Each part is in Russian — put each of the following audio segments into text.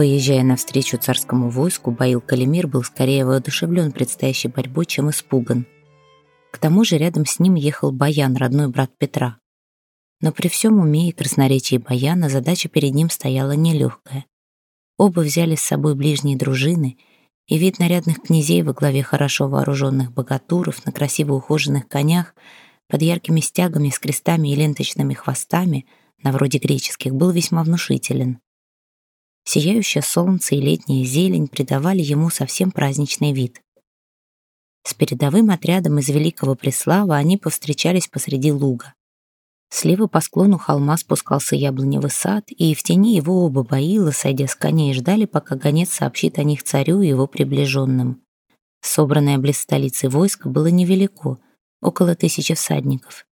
Выезжая навстречу царскому войску, Баил Калимир был скорее воодушевлен предстоящей борьбой, чем испуган. К тому же рядом с ним ехал Баян, родной брат Петра. Но при всем уме и красноречии Баяна задача перед ним стояла нелегкая. Оба взяли с собой ближние дружины, и вид нарядных князей во главе хорошо вооруженных богатуров на красиво ухоженных конях под яркими стягами с крестами и ленточными хвостами, на вроде греческих, был весьма внушителен. Сияющее солнце и летняя зелень придавали ему совсем праздничный вид. С передовым отрядом из Великого Преслава они повстречались посреди луга. Слева по склону холма спускался яблоневый сад, и в тени его оба боила, сойдя с коней, ждали, пока гонец сообщит о них царю и его приближенным. Собранное близ столицы войско было невелико, около тысячи всадников.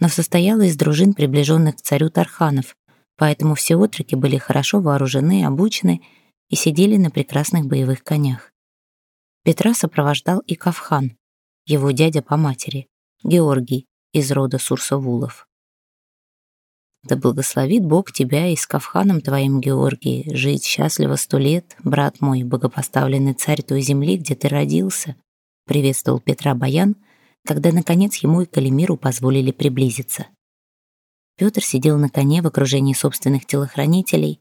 Но состояло из дружин, приближенных к царю Тарханов, поэтому все отроки были хорошо вооружены, обучены и сидели на прекрасных боевых конях. Петра сопровождал и Кавхан, его дядя по матери, Георгий из рода Сурсовулов. Да благословит Бог тебя и с Кавханом твоим, Георгий, жить счастливо сто лет, брат мой, богопоставленный царь той земли, где ты родился, приветствовал Петра Баян, когда, наконец, ему и Калимиру позволили приблизиться. Петр сидел на коне в окружении собственных телохранителей,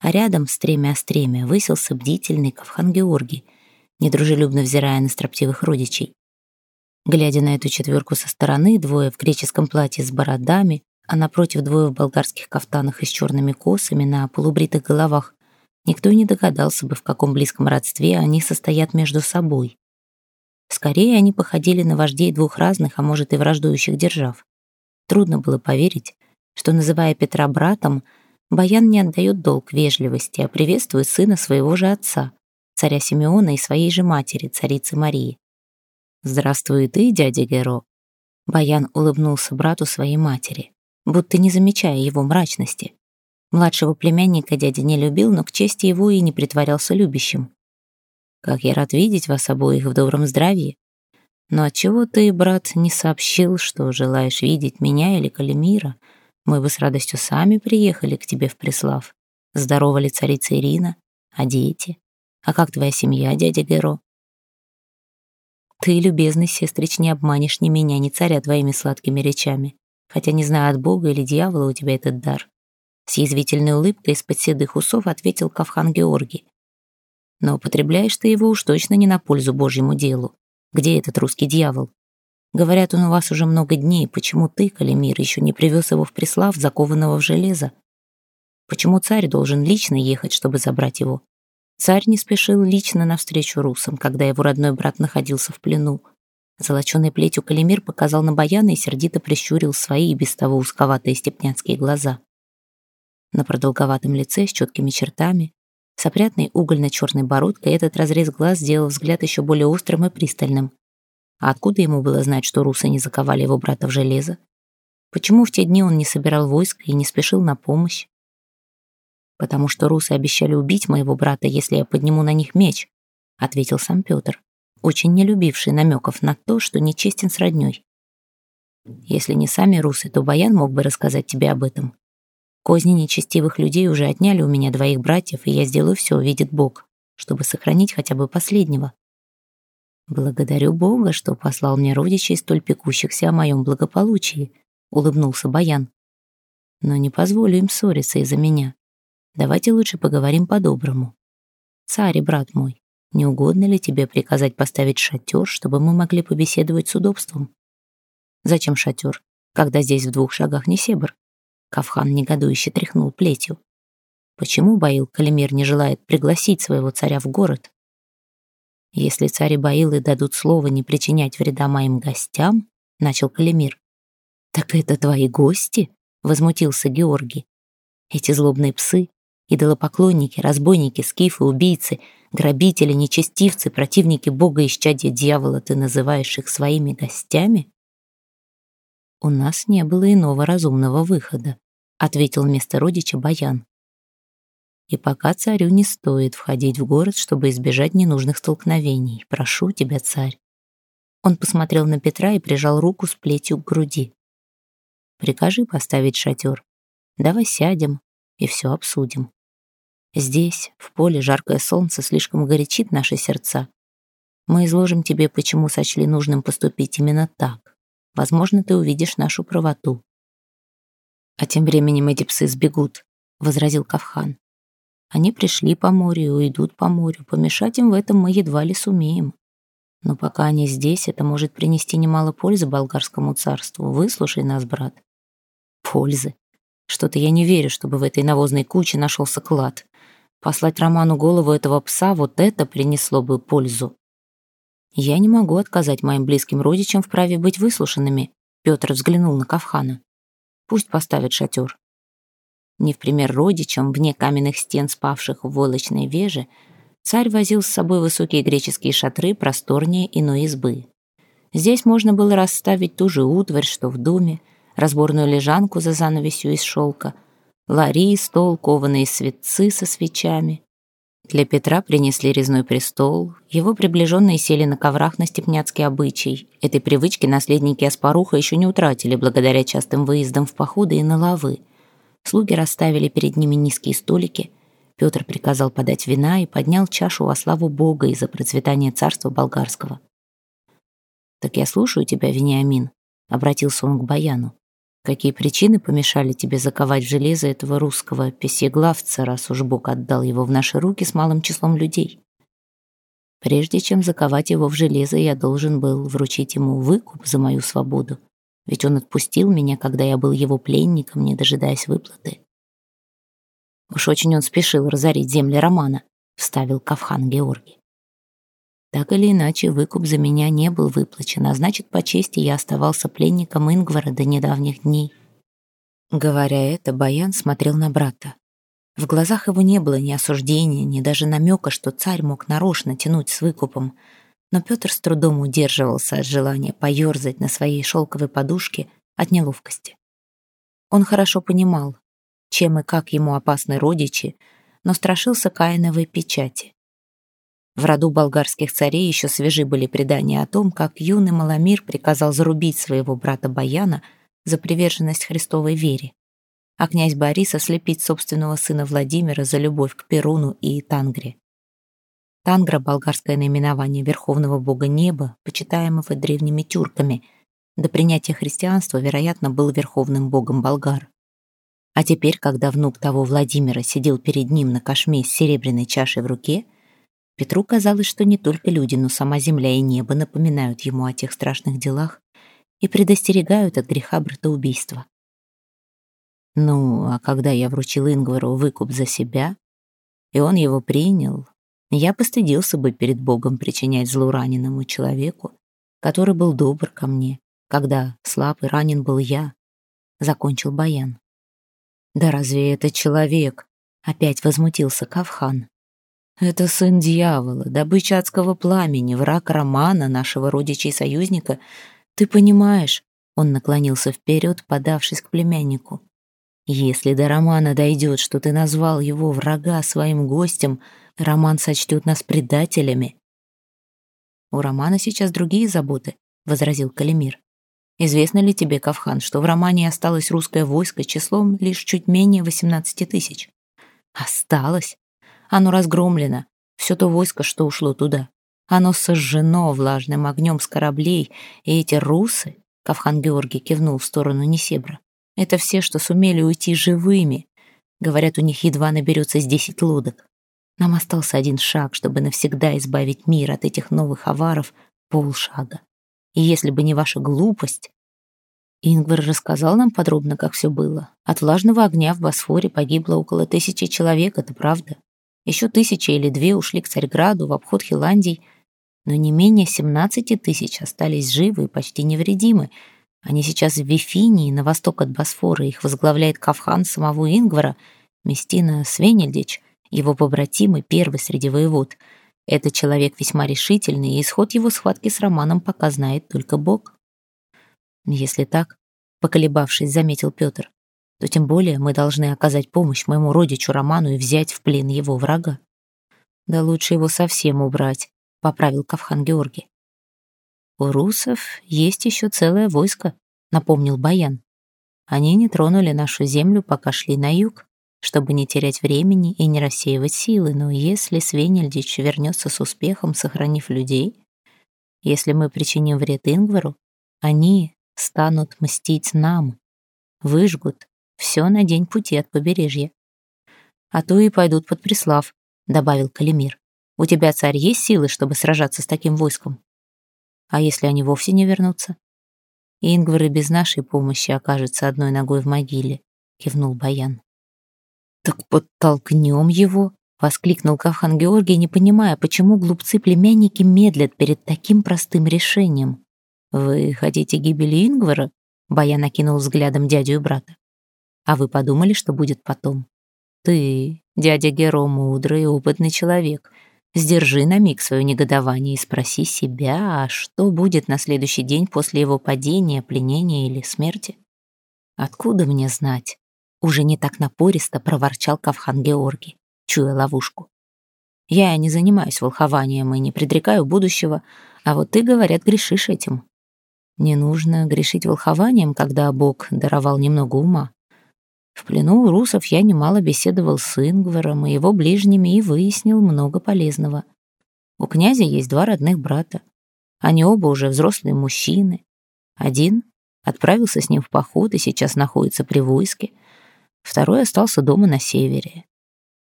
а рядом, стремя-стремя, высился бдительный Кавхан Георгий, недружелюбно взирая на строптивых родичей. Глядя на эту четверку со стороны, двое в греческом платье с бородами, а напротив двое в болгарских кафтанах и с черными косами на полубритых головах, никто и не догадался бы, в каком близком родстве они состоят между собой. Скорее, они походили на вождей двух разных, а может и враждующих держав. Трудно было поверить, что, называя Петра братом, Баян не отдает долг вежливости, а приветствует сына своего же отца, царя Симеона и своей же матери, царицы Марии. «Здравствуй ты, дядя Геро!» Баян улыбнулся брату своей матери будто не замечая его мрачности. Младшего племянника дядя не любил, но к чести его и не притворялся любящим. «Как я рад видеть вас обоих в добром здравии. Но отчего ты, брат, не сообщил, что желаешь видеть меня или Калимира? Мы бы с радостью сами приехали к тебе в Преслав. Здорова ли царица Ирина? А дети? А как твоя семья, дядя Геро?» «Ты, любезный сестрич, не обманешь ни меня, ни царя твоими сладкими речами хотя не знаю, от Бога или дьявола у тебя этот дар. С язвительной улыбкой из-под седых усов ответил Кавхан Георгий. Но употребляешь ты его уж точно не на пользу Божьему делу. Где этот русский дьявол? Говорят, он у вас уже много дней. Почему ты, Калимир, еще не привез его в Преслав, закованного в железо? Почему царь должен лично ехать, чтобы забрать его? Царь не спешил лично навстречу русам, когда его родной брат находился в плену. Золоченой плетью Калимир показал на Баяна и сердито прищурил свои и без того узковатые степняцкие глаза. На продолговатом лице с четкими чертами, с опрятной угольно-черной бородкой этот разрез глаз сделал взгляд еще более острым и пристальным. А откуда ему было знать, что русы не заковали его брата в железо? Почему в те дни он не собирал войск и не спешил на помощь? «Потому что русы обещали убить моего брата, если я подниму на них меч», — ответил сам Петр очень не любивший намеков на то, что нечестен с роднёй. Если не сами русы, то Баян мог бы рассказать тебе об этом. Козни нечестивых людей уже отняли у меня двоих братьев, и я сделаю все, видит Бог, чтобы сохранить хотя бы последнего. Благодарю Бога, что послал мне родичей, столь пекущихся о моем благополучии, улыбнулся Баян. Но не позволю им ссориться из-за меня. Давайте лучше поговорим по-доброму. Царь брат мой, не угодно ли тебе приказать поставить шатер, чтобы мы могли побеседовать с удобством? Зачем шатер, когда здесь в двух шагах не Себр? Кавхан негодующе тряхнул плетью. Почему Баил Калимир не желает пригласить своего царя в город? Если царь и Баилы дадут слово не причинять вреда моим гостям, начал Калимир. Так это твои гости? Возмутился Георгий. Эти злобные псы, идолопоклонники, разбойники, скифы, убийцы — Грабители, нечестивцы, противники Бога и щадья дьявола, ты называешь их своими гостями? У нас не было иного разумного выхода, ответил вместо родича Баян. И пока царю не стоит входить в город, чтобы избежать ненужных столкновений. Прошу тебя, царь. Он посмотрел на Петра и прижал руку с плетью к груди. Прикажи поставить шатер. Давай сядем и все обсудим. Здесь, в поле, жаркое солнце слишком горячит наши сердца. Мы изложим тебе, почему сочли нужным поступить именно так. Возможно, ты увидишь нашу правоту. А тем временем эти псы сбегут, — возразил Кавхан. Они пришли по морю и уйдут по морю. Помешать им в этом мы едва ли сумеем. Но пока они здесь, это может принести немало пользы болгарскому царству. Выслушай нас, брат. Пользы. Что-то я не верю, чтобы в этой навозной куче нашелся клад. Послать Роману голову этого пса, вот это принесло бы пользу. Я не могу отказать моим близким родичам в праве быть выслушанными. Петр взглянул на Кавхана. Пусть поставят шатер. Не в пример родичам, вне каменных стен спавших в войлочной веже, царь возил с собой высокие греческие шатры просторнее иной избы. Здесь можно было расставить ту же утварь, что в доме, разборную лежанку за занавесью из шелка, лари, стол, кованые светцы со свечами. Для Петра принесли резной престол, его приближенные сели на коврах на степняцкий обычай. Этой привычки наследники Аспаруха еще не утратили благодаря частым выездам в походы и на лавы. Слуги расставили перед ними низкие столики. Петр приказал подать вина и поднял чашу во славу Бога и за процветание царства болгарского. «Так я слушаю тебя, Вениамин», — обратился он к Баяну. «Какие причины помешали тебе заковать в железо этого русского песеглавца, раз уж Бог отдал его в наши руки с малым числом людей?» Прежде чем заковать его в железо, я должен был вручить ему выкуп за мою свободу. Ведь он отпустил меня, когда я был его пленником, не дожидаясь выплаты. Уж очень он спешил разорить земли Романа, вставил Кавхан Георгий. Так или иначе, выкуп за меня не был выплачен, а значит, по чести я оставался пленником Ингвара до недавних дней. Говоря это, Баян смотрел на брата. В глазах его не было ни осуждения, ни даже намека, что царь мог нарочно тянуть с выкупом — но Петр с трудом удерживался от желания поерзать на своей шелковой подушке от неловкости. Он хорошо понимал, чем и как ему опасны родичи, но страшился Каиновой печати. В роду болгарских царей еще свежи были предания о том, как юный Маломир приказал зарубить своего брата Баяна за приверженность Христовой вере, а князь Борис ослепить собственного сына Владимира за любовь к Перуну и Тангре. Тангра — болгарское наименование верховного бога неба, почитаемого древними тюрками. До принятия христианства, вероятно, был верховным богом болгар. А теперь, когда внук того Владимира сидел перед ним на кошме с серебряной чашей в руке, Петру казалось, что не только люди, но сама земля и небо напоминают ему о тех страшных делах и предостерегают от греха братоубийства. Ну, а когда я вручил Ингвару выкуп за себя, и он его принял, я постыдился бы перед Богом причинять зло раненому человеку, который был добр ко мне, когда слаб и ранен был я, — закончил Баян. «Да разве это человек?» — опять возмутился Кавхан. «Это сын дьявола, добыча адского пламени, враг Романа, нашего родича и союзника. Ты понимаешь?» Он наклонился вперед, подавшись к племяннику. «Если до Романа дойдет, что ты назвал его врага своим гостем, Роман сочтет нас предателями. У Романа сейчас другие заботы, возразил Калимир. Известно ли тебе, Кавхан, что в Романе осталось русское войско числом лишь чуть менее 18 тысяч? Осталось? Оно разгромлено. Все то войско, что ушло туда. Оно сожжено влажным огнем с кораблей, и эти русы, Кавхан Георгий кивнул в сторону Несебра, это все, что сумели уйти живыми. Говорят, у них едва наберется с десять лодок. Нам остался один шаг, чтобы навсегда избавить мир от этих новых аваров, полшага. И если бы не ваша глупость... Ингвар рассказал нам подробно, как все было. От влажного огня в Босфоре погибло около тысячи человек, это правда. Еще тысяча или две ушли к Царьграду в обход Хиландий, но не менее 17 тысяч остались живы и почти невредимы. Они сейчас в Вифинии, на восток от Босфора. Их возглавляет Кавхан самого Ингвара, Местина Свенельдич — его побратимы первый среди воевод. Это человек весьма решительный, и исход его схватки с Романом пока знает только Бог. Если так, поколебавшись, заметил Петр, то тем более мы должны оказать помощь моему родичу Роману и взять в плен его врага. Да лучше его совсем убрать, поправил Кавхан Георгий. У русов есть еще целое войско, напомнил Баян. Они не тронули нашу землю, пока шли на юг. Чтобы не терять времени и не рассеивать силы, но если Свенельдич вернется с успехом, сохранив людей, если мы причиним вред Ингвару, они станут мстить нам, выжгут все на день пути от побережья. А то и пойдут под Преслав, добавил Калимир. У тебя, царь, есть силы, чтобы сражаться с таким войском? А если они вовсе не вернутся? Ингвар и без нашей помощи окажется одной ногой в могиле, кивнул Баян. Так подтолкнем его, воскликнул Кавхан Георгий, не понимая, почему глупцы-племянники медлят перед таким простым решением. Вы хотите гибели Ингвара? Баян накинул взглядом дядю и брата. А вы подумали, что будет потом? Ты, дядя Геро, мудрый и опытный человек. Сдержи на миг свое негодование и спроси себя, а что будет на следующий день после его падения, пленения или смерти? Откуда мне знать? Уже не так напористо проворчал Кавхан Георгий, чуя ловушку. Я не занимаюсь волхованием и не предрекаю будущего, а вот ты, говорят, грешишь этим. Не нужно грешить волхованием, когда Бог даровал немного ума. В плену у русов я немало беседовал с Ингваром и его ближними и выяснил много полезного. У князя есть два родных брата. Они оба уже взрослые мужчины. Один отправился с ним в поход и сейчас находится при войске. Второй остался дома на севере.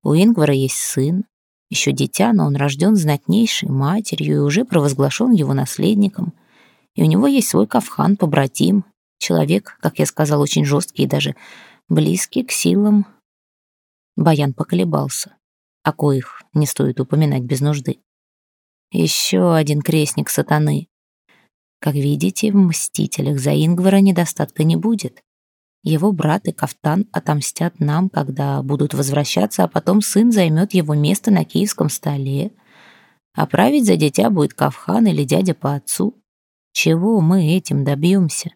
У Ингвара есть сын, еще дитя, но он рожден знатнейшей матерью и уже провозглашен его наследником. И у него есть свой кавхан, побратим, человек, как я сказал, очень жесткий и даже близкий к силам. Баян поколебался, о коих не стоит упоминать без нужды. Еще один крестник сатаны. Как видите, в «Мстителях» за Ингвара недостатка не будет. Его брат и Кафтан отомстят нам, когда будут возвращаться, а потом сын займет его место на киевском столе. А править за дитя будет Кавхан или дядя по отцу. Чего мы этим добьемся?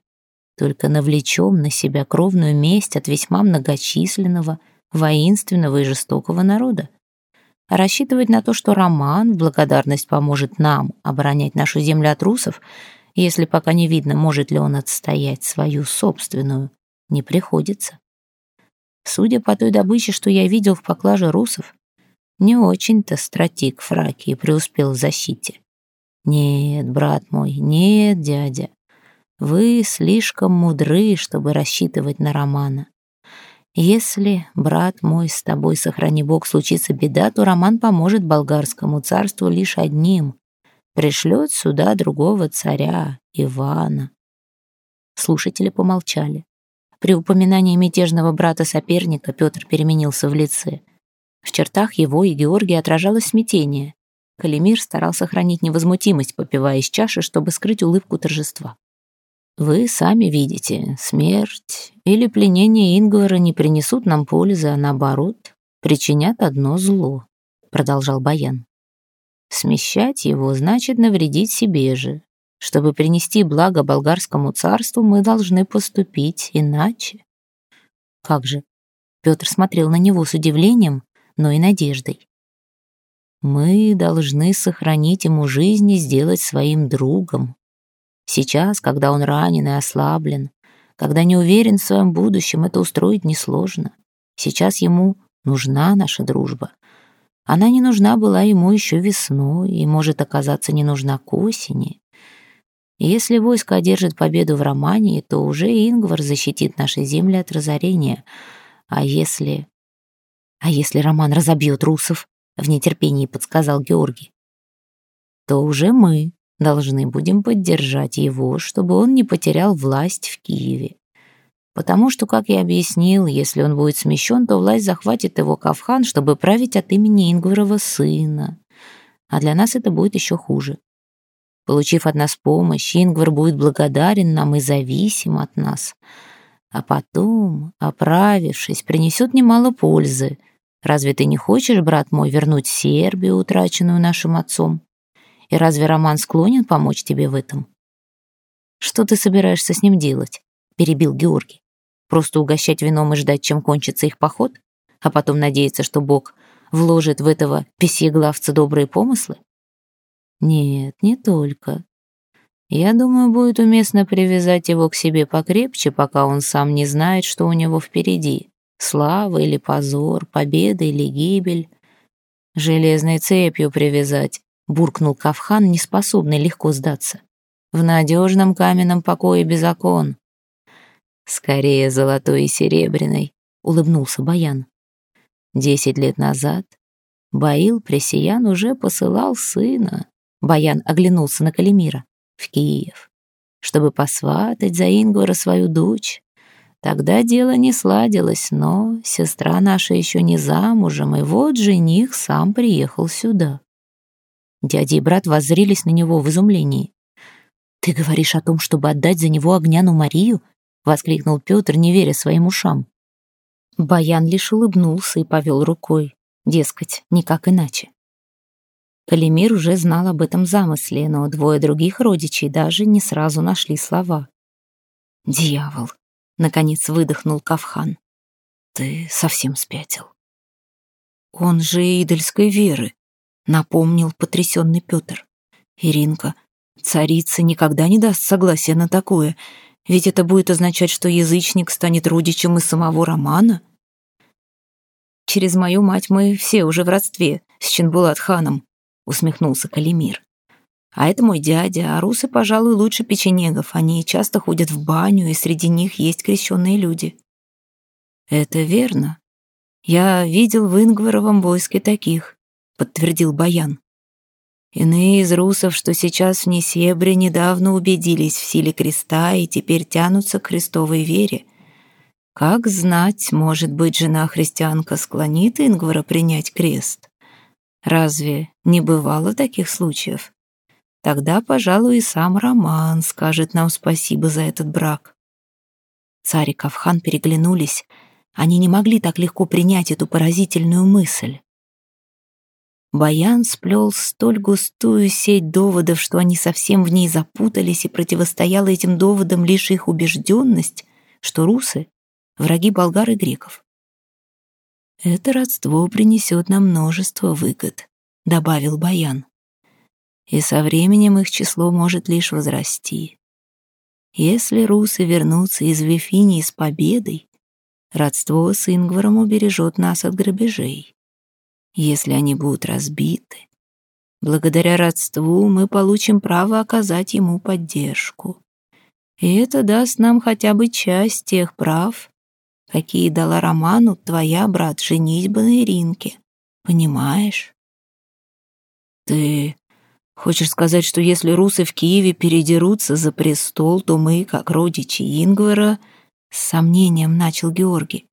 только навлечем на себя кровную месть от весьма многочисленного, воинственного и жестокого народа. А рассчитывать на то, что Роман в благодарность поможет нам оборонять нашу землю от русов, если пока не видно, может ли он отстоять свою собственную, не приходится. Судя по той добыче, что я видел в поклаже русов, не очень-то стратик Фракии преуспел в защите. Нет, брат мой, нет, дядя. Вы слишком мудры, чтобы рассчитывать на Романа. Если, брат мой, с тобой, сохрани Бог, случится беда, то Роман поможет болгарскому царству лишь одним. Пришлет сюда другого царя, Ивана. Слушатели помолчали. При упоминании мятежного брата-соперника Петр переменился в лице. В чертах его и Георгия отражалось смятение. Калимир старался сохранить невозмутимость, попивая из чаши, чтобы скрыть улыбку торжества. Вы сами видите, смерть или пленение Ингвара не принесут нам пользы, а наоборот, причинят одно зло, продолжал Баян. Смещать его значит навредить себе же. Чтобы принести благо болгарскому царству, мы должны поступить иначе. Как же? Петр смотрел на него с удивлением, но и надеждой. Мы должны сохранить ему жизнь и сделать своим другом, Сейчас, когда он ранен и ослаблен, когда не уверен в своем будущем, это устроить несложно. Сейчас ему нужна наша дружба. Она не нужна была ему еще весной и может оказаться не нужна к осени. Если войско одержит победу в Романии, то уже Ингвар защитит наши земли от разорения. А если... А если Роман разобьет русов, в нетерпении подсказал Георгий, то уже мы должны будем поддержать его, чтобы он не потерял власть в Киеве. Потому что, как я объяснил, если он будет смещен, то власть захватит его Кавхан, чтобы править от имени Ингварова сына. А для нас это будет еще хуже. Получив от нас помощь, Ингвар будет благодарен нам и зависим от нас. А потом, оправившись, принесет немало пользы. Разве ты не хочешь, брат мой, вернуть Сербию, утраченную нашим отцом? И разве Роман склонен помочь тебе в этом? Что ты собираешься с ним делать? Перебил Георгий. Просто угощать вином и ждать, чем кончится их поход? А потом надеяться, что Бог вложит в этого песьеглавца добрые помыслы? Нет, не только. Я думаю, будет уместно привязать его к себе покрепче, пока он сам не знает, что у него впереди. Слава или позор, победа или гибель. Железной цепью привязать, буркнул Кавхан, неспособный легко сдаться. В надежном каменном покое без окон. Скорее золотой и серебряной, улыбнулся Баян. Десять лет назад Баил Пресиян уже посылал сына. Баян оглянулся на Калимира в Киев, чтобы посватать за Ингвара свою дочь. Тогда дело не сладилось, но сестра наша еще не замужем, и вот жених сам приехал сюда. Дядя и брат воззрились на него в изумлении. «Ты говоришь о том, чтобы отдать за него Огняну Марию?» — воскликнул Петр, не веря своим ушам. Баян лишь улыбнулся и повел рукой, дескать, никак иначе. Калимир уже знал об этом замысле, но двое других родичей даже не сразу нашли слова. «Дьявол!» — наконец выдохнул Кавхан. «Ты совсем спятил». «Он же идольской веры», — напомнил потрясенный Петр. «Иринка, царица никогда не даст согласия на такое, ведь это будет означать, что язычник станет родичем и самого Романа». «Через мою мать мы все уже в родстве с Чинбулат-ханом», — усмехнулся Калимир. «А это мой дядя, а русы, пожалуй, лучше печенегов. Они часто ходят в баню, и среди них есть крещенные люди». «Это верно. Я видел в Ингваровом войске таких», — подтвердил Баян. Иные из русов, что сейчас в Несебре, недавно убедились в силе креста и теперь тянутся к христовой вере. Как знать, может быть, жена-христианка склонит Ингвара принять крест? Разве не бывало таких случаев? Тогда, пожалуй, и сам Роман скажет нам спасибо за этот брак. Царь и Кавхан переглянулись. Они не могли так легко принять эту поразительную мысль. Баян сплел столь густую сеть доводов, что они совсем в ней запутались, и противостояла этим доводам лишь их убежденность, что русы — враги болгар и греков. «Это родство принесет нам множество выгод», — добавил Баян. «И со временем их число может лишь возрасти. Если русы вернутся из Вифинии с победой, родство с Ингваром убережет нас от грабежей. Если они будут разбиты, благодаря родству мы получим право оказать ему поддержку. И это даст нам хотя бы часть тех прав, какие дала Роману твоя, брат, женитьба на Иринке. Понимаешь? Ты хочешь сказать, что если русы в Киеве передерутся за престол, то мы, как родичи Ингвара, с сомнением начал Георгий,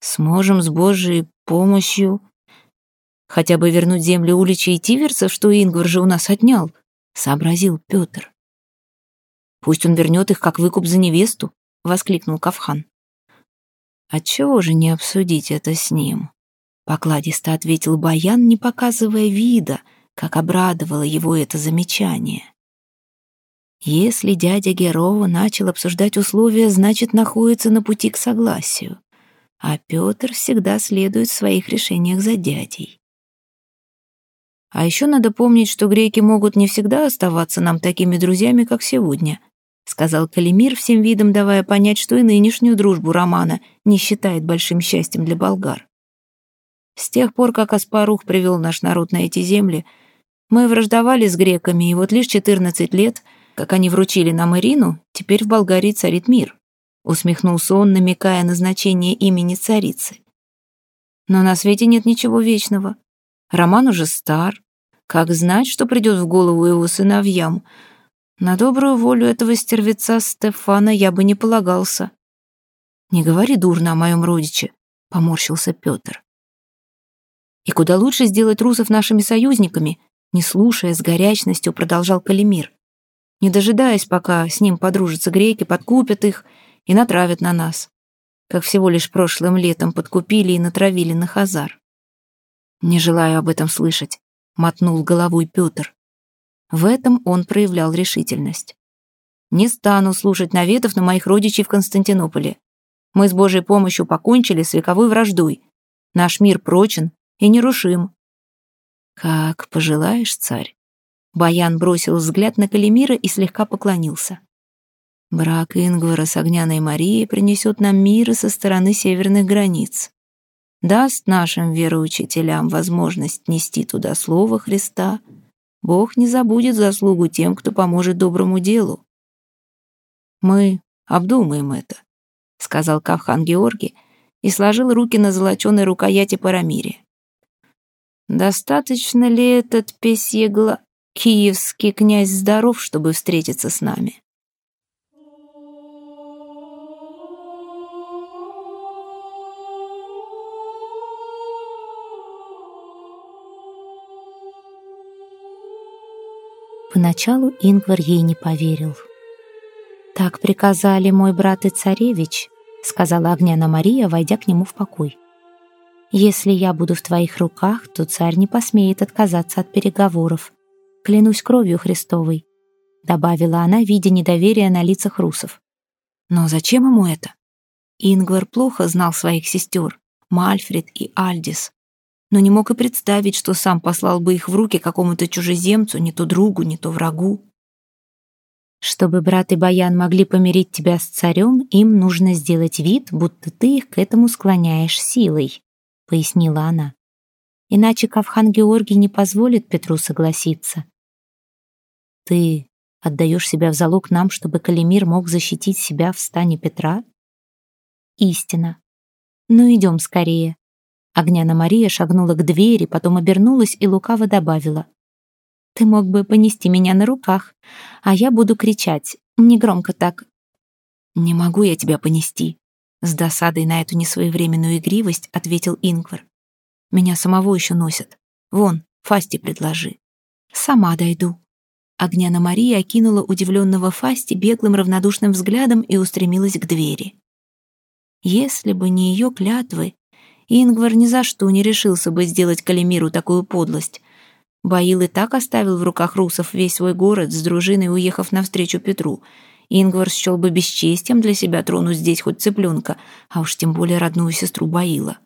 сможем с Божьей помощью хотя бы вернуть земли Улича и Тиверцев, что Ингвар же у нас отнял, сообразил Петр. Пусть он вернет их как выкуп за невесту, воскликнул Кавхан. «Отчего же не обсудить это с ним?» Покладисто ответил Баян, не показывая вида, как обрадовало его это замечание. Если дядя Герова начал обсуждать условия, значит, находится на пути к согласию, а Петр всегда следует в своих решениях за дядей. А еще надо помнить, что греки могут не всегда оставаться нам такими друзьями, как сегодня, сказал Калимир, всем видом давая понять, что и нынешнюю дружбу Романа не считает большим счастьем для болгар. С тех пор, как Аспарух привел наш народ на эти земли, мы враждовали с греками, и вот лишь 14 лет, как они вручили нам Ирину, теперь в Болгарии царит мир. Усмехнулся он, намекая на значение имени царицы. Но на свете нет ничего вечного. Роман уже стар. Как знать, что придет в голову его сыновьям? На добрую волю этого стервеца Стефана я бы не полагался. «Не говори дурно о моем родиче», — поморщился Петр. «И куда лучше сделать русов нашими союзниками?» Не слушая, с горячностью продолжал Калимир. Не дожидаясь, пока с ним подружатся греки, подкупят их и натравят на нас, как всего лишь прошлым летом подкупили и натравили на Хазар. «Не желаю об этом слышать», — мотнул головой Петр. В этом он проявлял решительность. «Не стану слушать наветов на моих родичей в Константинополе. Мы с Божьей помощью покончили с вековой враждой. Наш мир прочен и нерушим». «Как пожелаешь, царь». Баян бросил взгляд на Калимира и слегка поклонился. Брак Ингвара с Огняной Марией принесет нам мир со стороны северных границ. Даст нашим вероучителям возможность нести туда слово Христа. Бог не забудет заслугу тем, кто поможет доброму делу. Мы обдумаем это, — сказал Кавхан Георгий и сложил руки на золоченой рукояти парамирия. Достаточно ли этот песьегла киевский князь здоров, чтобы встретиться с нами? Поначалу Ингвар ей не поверил. «Так приказали мой брат и царевич», — сказала Огняна Мария, войдя к нему в покой. «Если я буду в твоих руках, то царь не посмеет отказаться от переговоров. Клянусь кровью Христовой», — добавила она, видя недоверие на лицах русов. «Но зачем ему это?» Ингвар плохо знал своих сестер, Мальфред и Альдис но не мог и представить, что сам послал бы их в руки какому-то чужеземцу, не то другу, не то врагу. Чтобы брат и Баян могли помирить тебя с царем, им нужно сделать вид, будто ты их к этому склоняешь силой, — пояснила она. Иначе Кавхан Георгий не позволит Петру согласиться. Ты отдаешь себя в залог нам, чтобы Калимир мог защитить себя в стане Петра? Истина. Ну, идем скорее. Огняна Мария шагнула к двери, потом обернулась и лукаво добавила. «Ты мог бы понести меня на руках, а я буду кричать, негромко так». «Не могу я тебя понести», — с досадой на эту несвоевременную игривость ответил Ингвар. «Меня самого еще носят. Вон, Фасти предложи». «Сама дойду». Огняна Мария окинула удивленного Фасти беглым равнодушным взглядом и устремилась к двери. Если бы не ее клятвы, Ингвар ни за что не решился бы сделать Калимиру такую подлость. Баил и так оставил в руках русов весь свой город с дружиной, уехав навстречу Петру. Ингвар счел бы бесчестием для себя тронуть здесь хоть цыпленка, а уж тем более родную сестру Баила.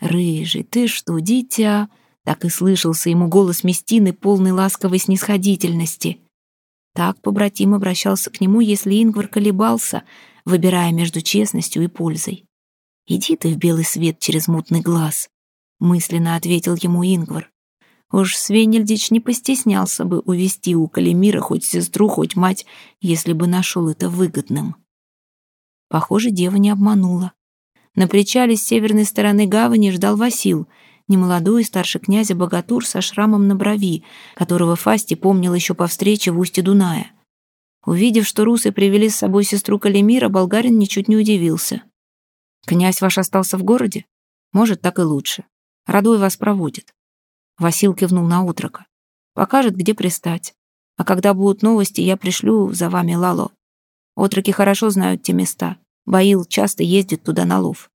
«Рыжий, ты что, дитя?» Так и слышался ему голос Местины, полный ласковой снисходительности. Так побратим обращался к нему, если Ингвар колебался, выбирая между честностью и пользой. «Иди ты в белый свет через мутный глаз», — мысленно ответил ему Ингвар. Уж Свенельдич не постеснялся бы увести у Калимира хоть сестру, хоть мать, если бы нашел это выгодным. Похоже, дева не обманула. На причале с северной стороны гавани ждал Васил, немолодой старший князя Богатур со шрамом на брови, которого Фасти помнил еще по встрече в устье Дуная. Увидев, что русы привели с собой сестру Калимира, болгарин ничуть не удивился. Князь ваш остался в городе? Может, так и лучше. Радой вас проводит. Васил кивнул на утрока. Покажет, где пристать. А когда будут новости, я пришлю за вами Лало. Отроки хорошо знают те места. Баил часто ездит туда на лов.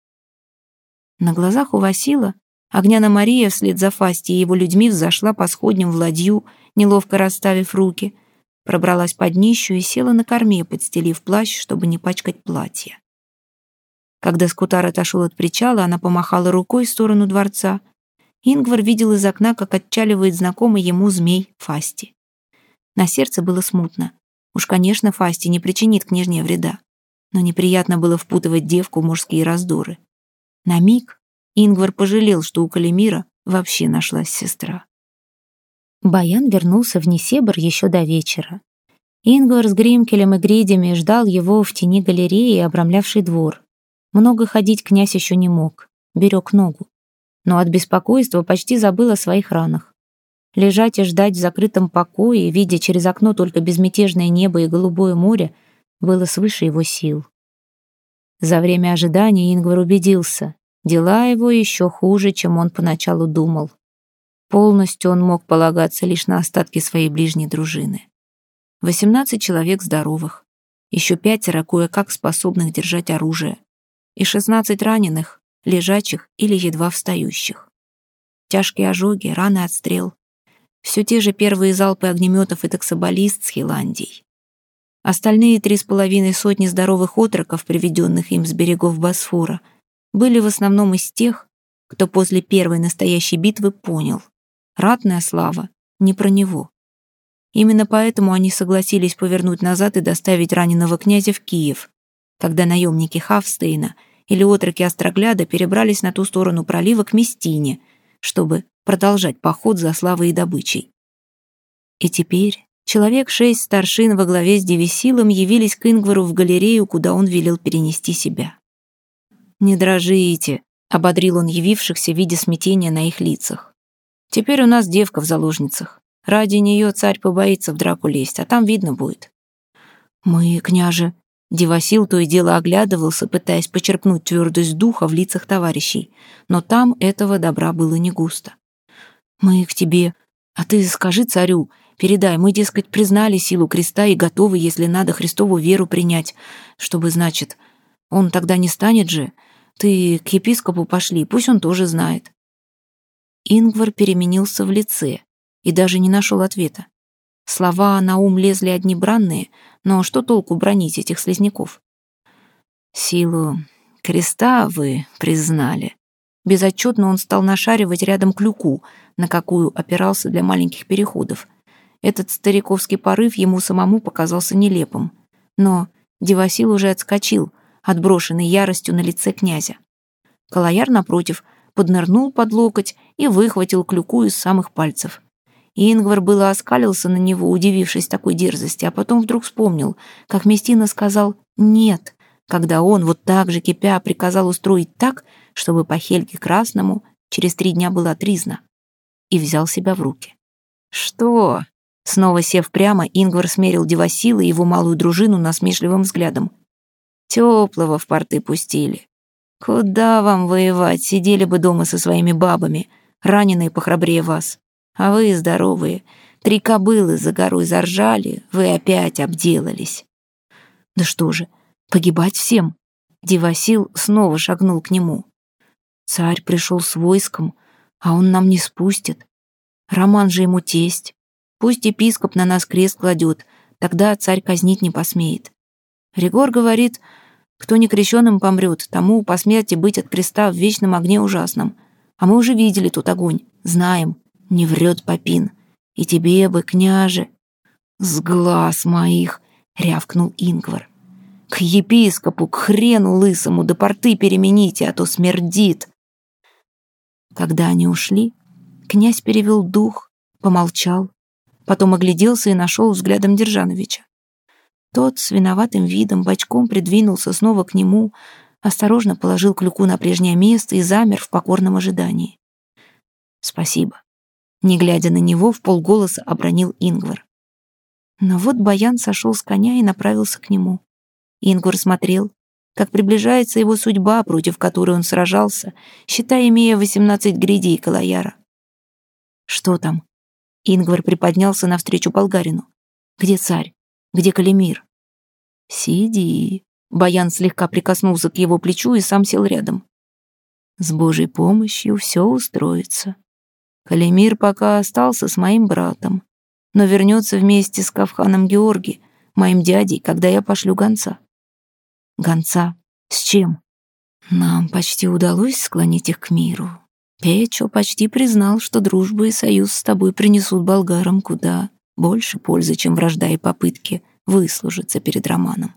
На глазах у Васила Огняна Мария вслед за Фасти и его людьми взошла по сходням в ладью, неловко расставив руки, пробралась под днищу и села на корме, подстелив плащ, чтобы не пачкать платье. Когда Скутар отошел от причала, она помахала рукой в сторону дворца. Ингвар видел из окна, как отчаливает знакомый ему змей Фасти. На сердце было смутно. Уж, конечно, Фасти не причинит княжне вреда. Но неприятно было впутывать девку в мужские раздоры. На миг Ингвар пожалел, что у Калимира вообще нашлась сестра. Баян вернулся в Несебр еще до вечера. Ингвар с Гримкелем и Гридями ждал его в тени галереи, обрамлявшей двор. Много ходить князь еще не мог, берег ногу. Но от беспокойства почти забыл о своих ранах. Лежать и ждать в закрытом покое, видя через окно только безмятежное небо и голубое море, было свыше его сил. За время ожидания Ингвар убедился, дела его еще хуже, чем он поначалу думал. Полностью он мог полагаться лишь на остатки своей ближней дружины. Восемнадцать человек здоровых, еще пятеро кое-как способных держать оружие, и 16 раненых, лежачих или едва встающих. Тяжкие ожоги, раны от стрел. Все те же первые залпы огнеметов и таксоболист с Хиландией. Остальные три с половиной сотни здоровых отроков, приведенных им с берегов Босфора, были в основном из тех, кто после первой настоящей битвы понял — ратная слава не про него. Именно поэтому они согласились повернуть назад и доставить раненого князя в Киев, когда наемники Хавстейна или отроки Острогляда перебрались на ту сторону пролива к Местине, чтобы продолжать поход за славой и добычей. И теперь человек шесть старшин во главе с Девисилом явились к Ингвару в галерею, куда он велел перенести себя. «Не дрожите», — ободрил он явившихся, видя смятения на их лицах. «Теперь у нас девка в заложницах. Ради нее царь побоится в драку лезть, а там видно будет». «Мы, княже...» Девасил то и дело оглядывался, пытаясь почерпнуть твердость духа в лицах товарищей, но там этого добра было не густо. «Мы к тебе, а ты скажи царю, передай, мы, дескать, признали силу креста и готовы, если надо, Христову веру принять, чтобы, значит, он тогда не станет же, ты к епископу пошли, пусть он тоже знает». Ингвар переменился в лице и даже не нашел ответа. Слова на ум лезли одни бранные, но что толку бронить этих слизняков? «Силу креста вы признали». Безотчетно он стал нашаривать рядом клюку, на какую опирался для маленьких переходов. Этот стариковский порыв ему самому показался нелепым. Но Девасил уже отскочил, отброшенный яростью на лице князя. Калаяр, напротив, поднырнул под локоть и выхватил клюку из самых пальцев. Ингвар было оскалился на него, удивившись такой дерзости, а потом вдруг вспомнил, как Местина сказал «нет», когда он, вот так же кипя, приказал устроить так, чтобы по Хельге Красному через три дня было тризна, и взял себя в руки. «Что?» Снова сев прямо, Ингвар смерил Девасила и его малую дружину насмешливым взглядом. Теплого в порты пустили. Куда вам воевать? Сидели бы дома со своими бабами, раненые похрабрее вас. А вы здоровые. Три кобылы за горой заржали, вы опять обделались. Да что же, погибать всем? Дивасил снова шагнул к нему. Царь пришел с войском, а он нам не спустит. Роман же ему тесть. Пусть епископ на нас крест кладет, тогда царь казнить не посмеет. Ригор говорит, кто не крещенным помрет, тому по смерти быть от креста в вечном огне ужасном. А мы уже видели тут огонь, знаем, не врет попин. И тебе бы, княже. С глаз моих, рявкнул Ингвар. К епископу, к хрену лысому, до порты перемените, а то смердит. Когда они ушли, князь перевел дух, помолчал, потом огляделся и нашел взглядом Держановича. Тот с виноватым видом бочком придвинулся снова к нему, осторожно положил клюку на прежнее место и замер в покорном ожидании. «Спасибо». Не глядя на него, в полголоса обронил Ингвар. Но вот Баян сошел с коня и направился к нему. Ингвар смотрел, как приближается его судьба, против которой он сражался, считая, имея восемнадцать грядей Калаяра. «Что там?» Ингвар приподнялся навстречу болгарину. «Где царь? Где Калимир?» «Сиди». Баян слегка прикоснулся к его плечу и сам сел рядом. «С Божьей помощью все устроится. Калимир пока остался с моим братом, но вернется вместе с Кавханом Георги, моим дядей, когда я пошлю гонца». «Гонца? С чем?» «Нам почти удалось склонить их к миру. Печо почти признал, что дружба и союз с тобой принесут болгарам куда больше пользы, чем вражда и попытки выслужиться перед Романом.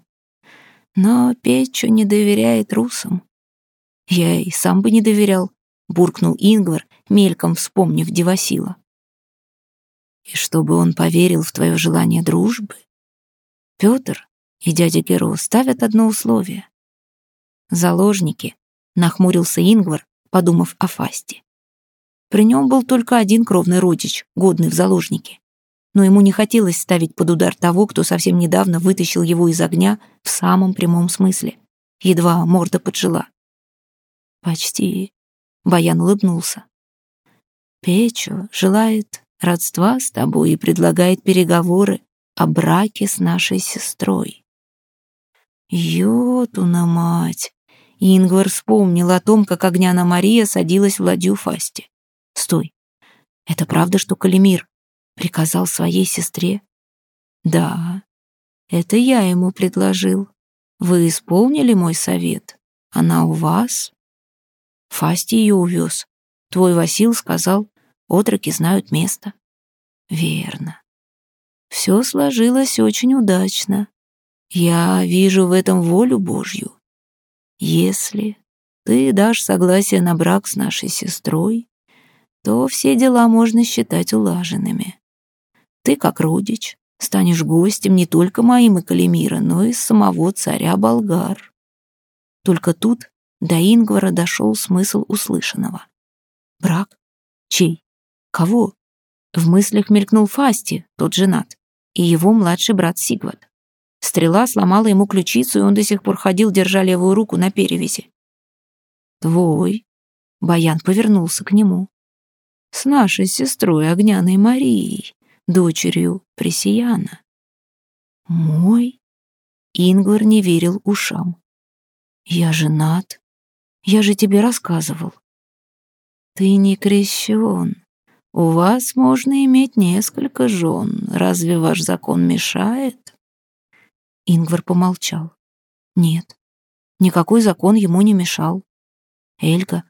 Но Печо не доверяет русам. Я и сам бы не доверял, буркнул Ингвар, мельком вспомнив Девасила. И чтобы он поверил в твое желание дружбы, Петр и дядя Геро ставят одно условие. Заложники, нахмурился Ингвар, подумав о Фасте. При нем был только один кровный родич, годный в заложнике но ему не хотелось ставить под удар того, кто совсем недавно вытащил его из огня в самом прямом смысле. Едва морда поджила. «Почти», — Баян улыбнулся. «Печо желает родства с тобой и предлагает переговоры о браке с нашей сестрой». «Йотуна мать!» Ингвар вспомнил о том, как Огняна Мария садилась в ладью Фасти. «Стой! Это правда, что Калимир Приказал своей сестре? Да, это я ему предложил. Вы исполнили мой совет? Она у вас? Фасти ее увез. Твой Васил сказал, отроки знают место. Верно. Все сложилось очень удачно. Я вижу в этом волю Божью. Если ты дашь согласие на брак с нашей сестрой, то все дела можно считать улаженными. Ты, как родич, станешь гостем не только моим и Калимира, но и самого царя Болгар. Только тут до Ингвара дошел смысл услышанного. Брак? Чей? Кого? В мыслях мелькнул Фасти, тот женат, и его младший брат Сигват. Стрела сломала ему ключицу, и он до сих пор ходил, держа левую руку на перевязи. «Твой?» Баян повернулся к нему. «С нашей сестрой Огняной Марией, дочерью Пресияна». «Мой?» Ингвар не верил ушам. «Я женат. Я же тебе рассказывал». «Ты не крещен. У вас можно иметь несколько жен. Разве ваш закон мешает?» Ингвар помолчал. «Нет, никакой закон ему не мешал. Эльга.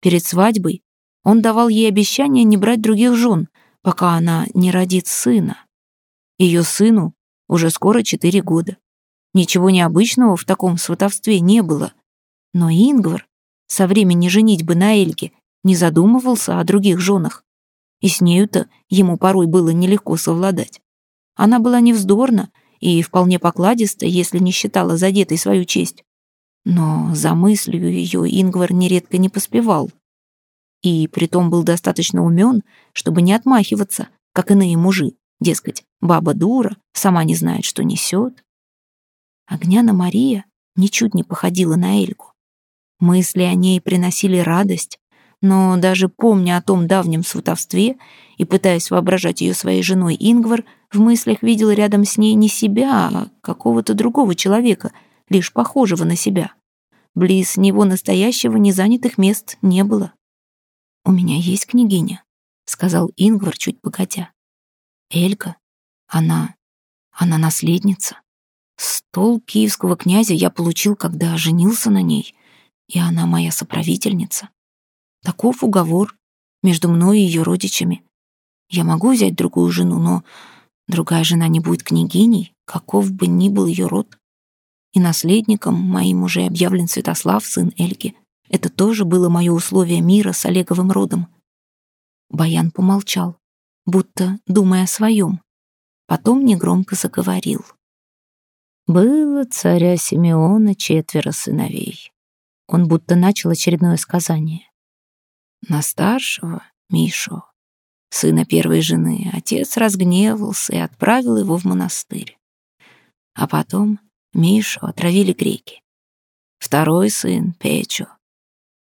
Перед свадьбой он давал ей обещание не брать других жен, пока она не родит сына. Ее сыну уже скоро четыре года. Ничего необычного в таком сватовстве не было. Но Ингвар со времени женитьбы на Эльге не задумывался о других женах. И с нею-то ему порой было нелегко совладать. Она была невздорна и вполне покладиста, если не считала задетой свою честь. Но за мыслью ее Ингвар нередко не поспевал. И притом был достаточно умен, чтобы не отмахиваться, как иные мужи. Дескать, баба дура, сама не знает, что несет. Огняна Мария ничуть не походила на Эльгу. Мысли о ней приносили радость, но даже помня о том давнем сватовстве и пытаясь воображать ее своей женой, Ингвар в мыслях видел рядом с ней не себя, а какого-то другого человека — лишь похожего на себя. Близ него настоящего незанятых мест не было. «У меня есть княгиня», — сказал Ингвар чуть погодя. «Элька, она... она наследница. Стол киевского князя я получил, когда женился на ней, и она моя соправительница. Таков уговор между мной и ее родичами. Я могу взять другую жену, но другая жена не будет княгиней, каков бы ни был ее род. И наследником моим уже объявлен Святослав, сын Эльги. Это тоже было мое условие мира с Олеговым родом. Баян помолчал, будто думая о своем. Потом негромко заговорил. Было царя Симеона четверо сыновей. Он будто начал очередное сказание. На старшего, Мишу, сына первой жены, отец разгневался и отправил его в монастырь. А потом Мишу отравили греки. Второй сын, Печо,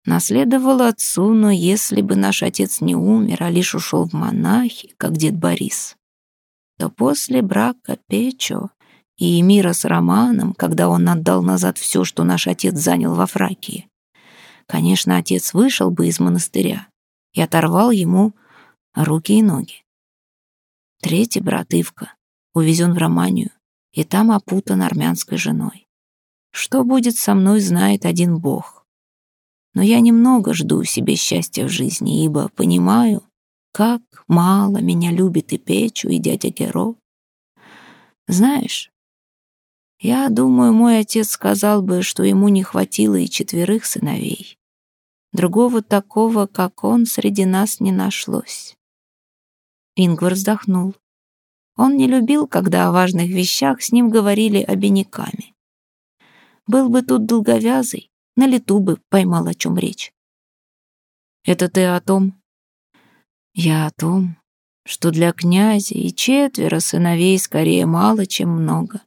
наследовал отцу, но если бы наш отец не умер, а лишь ушел в монахи, как дед Борис, то после брака Печо и мира с Романом, когда он отдал назад все, что наш отец занял во Фракии, конечно, отец вышел бы из монастыря и оторвал ему руки и ноги. Третий брат Ивка увезен в Романию, и там опутан армянской женой. Что будет со мной, знает один Бог. Но я немного жду себе счастья в жизни, ибо понимаю, как мало меня любит и Печу, и дядя Геро. Знаешь, я думаю, мой отец сказал бы, что ему не хватило и четверых сыновей. Другого такого, как он, среди нас не нашлось. Ингвар вздохнул. Он не любил, когда о важных вещах с ним говорили обиняками. Был бы тут долговязый, на лету бы поймал, о чем речь. «Это ты о том?» «Я о том, что для князя и четверо сыновей скорее мало, чем много.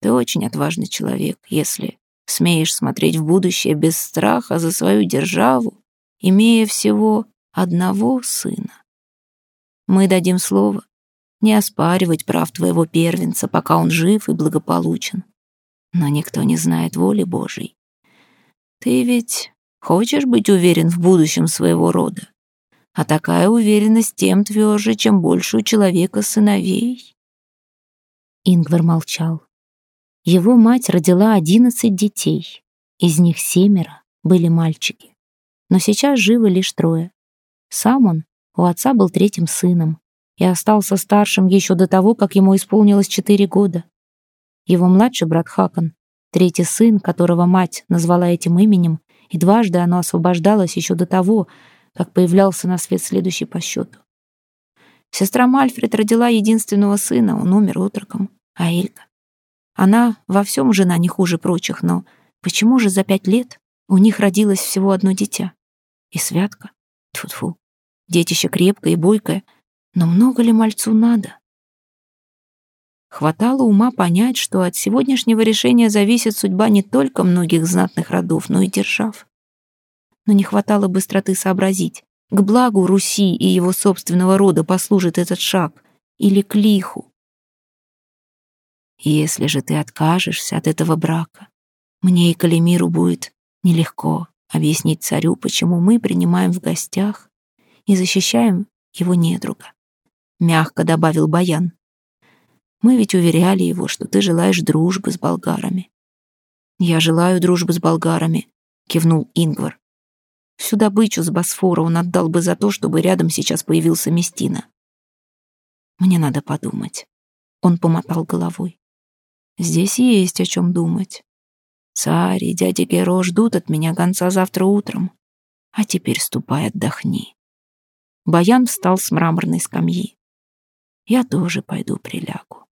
Ты очень отважный человек, если смеешь смотреть в будущее без страха за свою державу, имея всего одного сына. Мы дадим слово, не оспаривать прав твоего первенца, пока он жив и благополучен. Но никто не знает воли Божьей. Ты ведь хочешь быть уверен в будущем своего рода? А такая уверенность тем тверже, чем больше у человека сыновей. Ингвар молчал. Его мать родила одиннадцать детей. Из них семеро были мальчики. Но сейчас живы лишь трое. Сам он у отца был третьим сыном, и остался старшим еще до того, как ему исполнилось четыре года. Его младший брат Хакон, третий сын, которого мать назвала этим именем, и дважды оно освобождалось еще до того, как появлялся на свет следующий по счету. Сестра Мальфред родила единственного сына, он умер отроком, а Элька. Она во всем жена не хуже прочих, но почему же за пять лет у них родилось всего одно дитя? И Святка? Тьфу-тьфу. Детище крепкое и бойкое, но много ли мальцу надо? Хватало ума понять, что от сегодняшнего решения зависит судьба не только многих знатных родов, но и держав. Но не хватало быстроты сообразить, к благу Руси и его собственного рода послужит этот шаг или к лиху. Если же ты откажешься от этого брака, мне и Калимиру будет нелегко объяснить царю, почему мы принимаем в гостях и защищаем его недруга. Мягко добавил Баян. Мы ведь уверяли его, что ты желаешь дружбы с болгарами. Я желаю дружбы с болгарами, кивнул Ингвар. Всю добычу с Босфора он отдал бы за то, чтобы рядом сейчас появился Местина. Мне надо подумать. Он помотал головой. Здесь есть о чем думать. Царь и дядя Геро ждут от меня гонца завтра утром. А теперь ступай, отдохни. Баян встал с мраморной скамьи. Я тоже пойду прилягу.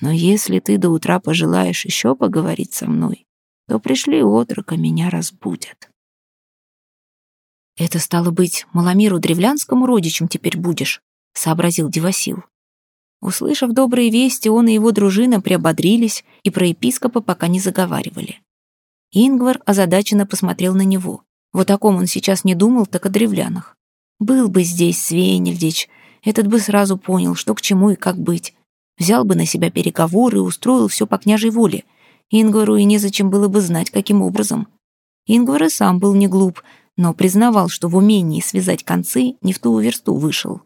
Но если ты до утра пожелаешь еще поговорить со мной, то пришли отрока, меня разбудят. «Это стало быть, Маломиру древлянскому родичем теперь будешь», — сообразил Девасил. Услышав добрые вести, он и его дружина приободрились и про епископа пока не заговаривали. Ингвар озадаченно посмотрел на него. Вот о ком он сейчас не думал, так о древлянах. Был бы здесь Свенельдич, этот бы сразу понял, что к чему и как быть. Взял бы на себя переговоры и устроил все по княжей воле. Ингвару и незачем было бы знать, каким образом. Ингвар и сам был не глуп, но признавал, что в умении связать концы не в ту версту вышел.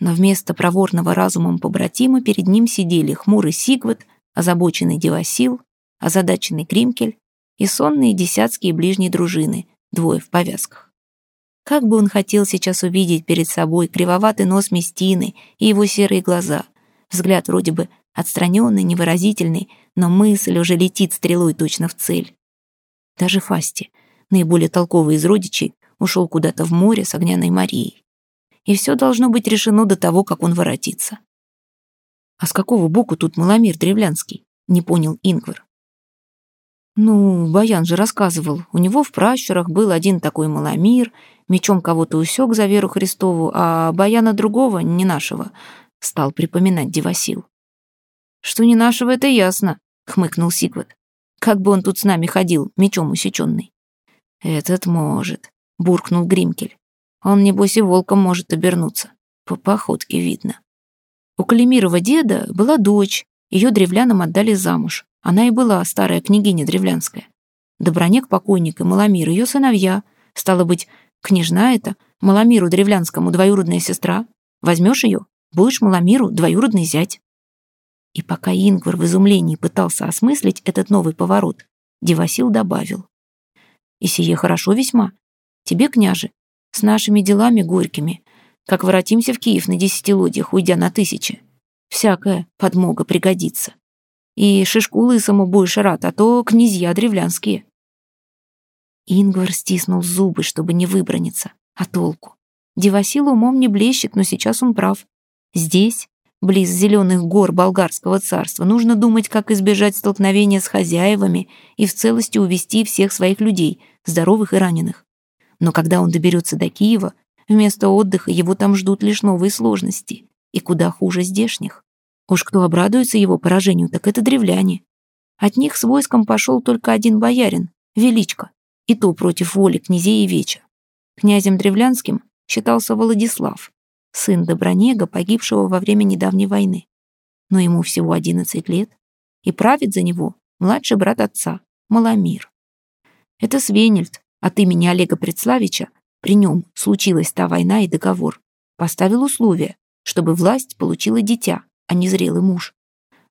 Но вместо проворного разумом побратима перед ним сидели хмурый Сигват, озабоченный Девасил, озадаченный Кримкель и сонные десятские ближние дружины, двое в повязках. Как бы он хотел сейчас увидеть перед собой кривоватый нос Местины и его серые глаза, взгляд вроде бы отстраненный, невыразительный, но мысль уже летит стрелой точно в цель. Даже Фасти, наиболее толковый из родичей, ушел куда-то в море с огняной Марией. И все должно быть решено до того, как он воротится. «А с какого боку тут Маломир Древлянский?» — не понял Ингвар. Ну, Баян же рассказывал, у него в пращурах был один такой Маломир, мечом кого-то усек за веру Христову, а Баяна другого, не нашего, стал припоминать Девасил. «Что не нашего, это ясно», — хмыкнул Сигвард. «Как бы он тут с нами ходил, мечом усеченный». «Этот может», — буркнул Гримкель. «Он, небось, и волком может обернуться. По походке видно». У Калимирова деда была дочь, ее древлянам отдали замуж. Она и была старая княгиня древлянская. Добронек покойник и Маломир ее сыновья. Стало быть, княжна это, Маломиру древлянскому двоюродная сестра. Возьмешь ее, будешь Маломиру двоюродный зять. И пока Ингвар в изумлении пытался осмыслить этот новый поворот, Девасил добавил. И сие хорошо весьма. Тебе, княже, с нашими делами горькими, как воротимся в Киев на десяти лодьях, уйдя на тысячи. Всякая подмога пригодится. И шишку лысому будешь рад, а то князья древлянские. Ингвар стиснул зубы, чтобы не выброниться. А толку? Девасил умом не блещет, но сейчас он прав. Здесь, близ зеленых гор болгарского царства, нужно думать, как избежать столкновения с хозяевами и в целости увести всех своих людей, здоровых и раненых. Но когда он доберется до Киева, вместо отдыха его там ждут лишь новые сложности, и куда хуже здешних. Уж кто обрадуется его поражению, так это древляне. От них с войском пошел только один боярин, Величко, и то против воли князей и веча. Князем древлянским считался Владислав, сын Добронега, погибшего во время недавней войны. Но ему всего 11 лет, и правит за него младший брат отца, Маломир. Это Свенельд от имени Олега Предславича, при нем случилась та война и договор, поставил условие, чтобы власть получила дитя, а не зрелый муж.